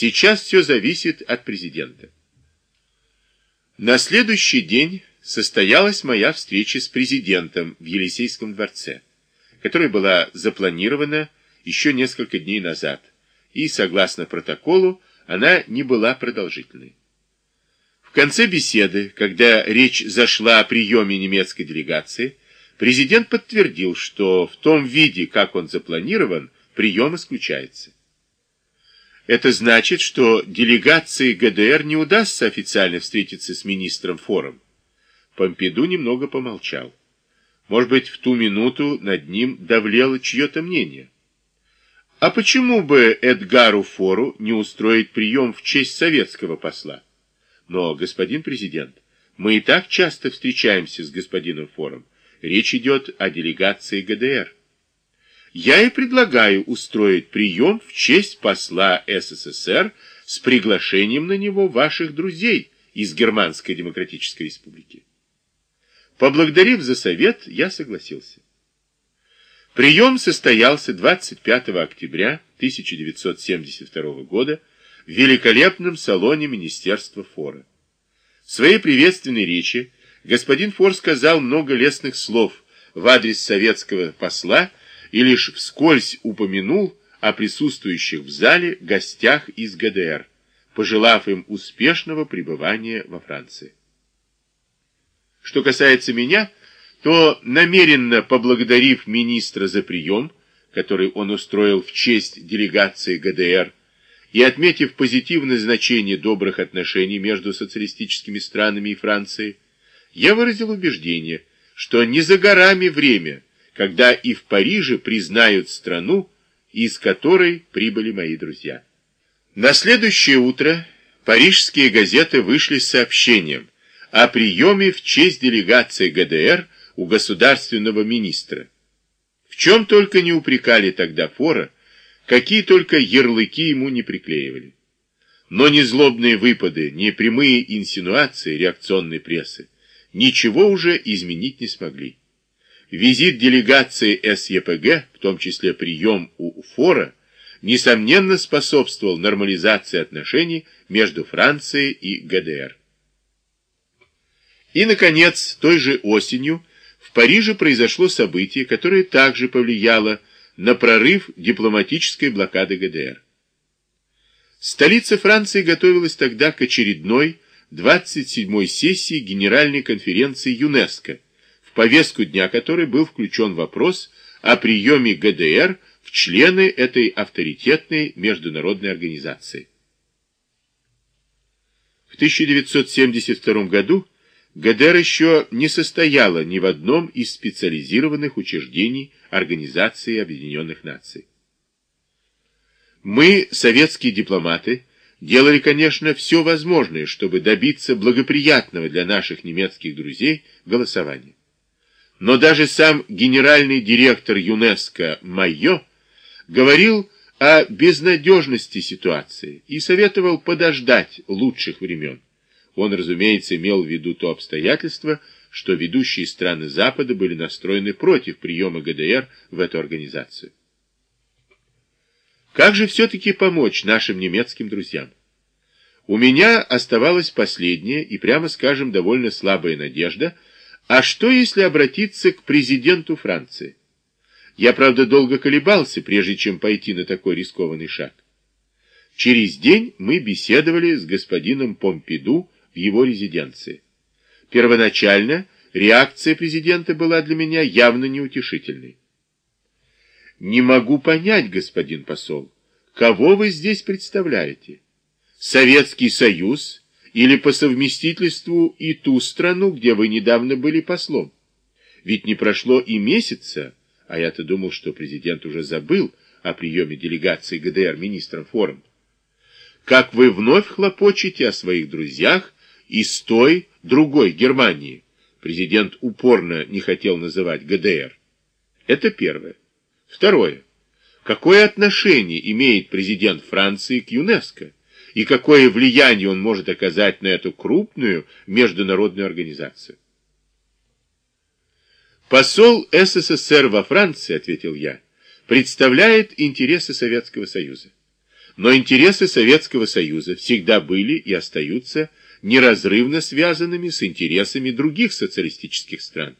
Сейчас все зависит от президента. На следующий день состоялась моя встреча с президентом в Елисейском дворце, которая была запланирована еще несколько дней назад, и, согласно протоколу, она не была продолжительной. В конце беседы, когда речь зашла о приеме немецкой делегации, президент подтвердил, что в том виде, как он запланирован, прием исключается. Это значит, что делегации ГДР не удастся официально встретиться с министром форум. Помпиду немного помолчал. Может быть, в ту минуту над ним давлело чье-то мнение. А почему бы Эдгару Фору не устроить прием в честь советского посла? Но, господин президент, мы и так часто встречаемся с господином Фором. Речь идет о делегации ГДР. Я и предлагаю устроить прием в честь посла СССР с приглашением на него ваших друзей из Германской Демократической Республики. Поблагодарив за совет, я согласился. Прием состоялся 25 октября 1972 года в великолепном салоне Министерства Фора. В своей приветственной речи господин Фор сказал много лестных слов в адрес советского посла и лишь вскользь упомянул о присутствующих в зале гостях из ГДР, пожелав им успешного пребывания во Франции. Что касается меня, то, намеренно поблагодарив министра за прием, который он устроил в честь делегации ГДР, и отметив позитивное значение добрых отношений между социалистическими странами и Францией, я выразил убеждение, что не за горами время, когда и в Париже признают страну, из которой прибыли мои друзья. На следующее утро парижские газеты вышли с сообщением о приеме в честь делегации ГДР у государственного министра. В чем только не упрекали тогда Фора, какие только ярлыки ему не приклеивали. Но ни злобные выпады, ни прямые инсинуации реакционной прессы ничего уже изменить не смогли. Визит делегации СЕПГ, в том числе прием у Фора, несомненно способствовал нормализации отношений между Францией и ГДР. И, наконец, той же осенью в Париже произошло событие, которое также повлияло на прорыв дипломатической блокады ГДР. Столица Франции готовилась тогда к очередной 27-й сессии Генеральной конференции ЮНЕСКО, в повестку дня которой был включен вопрос о приеме ГДР в члены этой авторитетной международной организации. В 1972 году ГДР еще не состояла ни в одном из специализированных учреждений Организации Объединенных Наций. Мы, советские дипломаты, делали, конечно, все возможное, чтобы добиться благоприятного для наших немецких друзей голосования. Но даже сам генеральный директор ЮНЕСКО Майо говорил о безнадежности ситуации и советовал подождать лучших времен. Он, разумеется, имел в виду то обстоятельство, что ведущие страны Запада были настроены против приема ГДР в эту организацию. Как же все-таки помочь нашим немецким друзьям? У меня оставалась последняя и, прямо скажем, довольно слабая надежда, а что если обратиться к президенту Франции? Я, правда, долго колебался, прежде чем пойти на такой рискованный шаг. Через день мы беседовали с господином Помпиду в его резиденции. Первоначально реакция президента была для меня явно неутешительной. Не могу понять, господин посол, кого вы здесь представляете? Советский Союз или по совместительству и ту страну, где вы недавно были послом? Ведь не прошло и месяца, а я-то думал, что президент уже забыл о приеме делегации ГДР министром форум. Как вы вновь хлопочете о своих друзьях из той, другой Германии. Президент упорно не хотел называть ГДР. Это первое. Второе. Какое отношение имеет президент Франции к ЮНЕСКО? И какое влияние он может оказать на эту крупную международную организацию? Посол СССР во Франции, ответил я, представляет интересы Советского Союза. Но интересы Советского Союза всегда были и остаются неразрывно связанными с интересами других социалистических стран.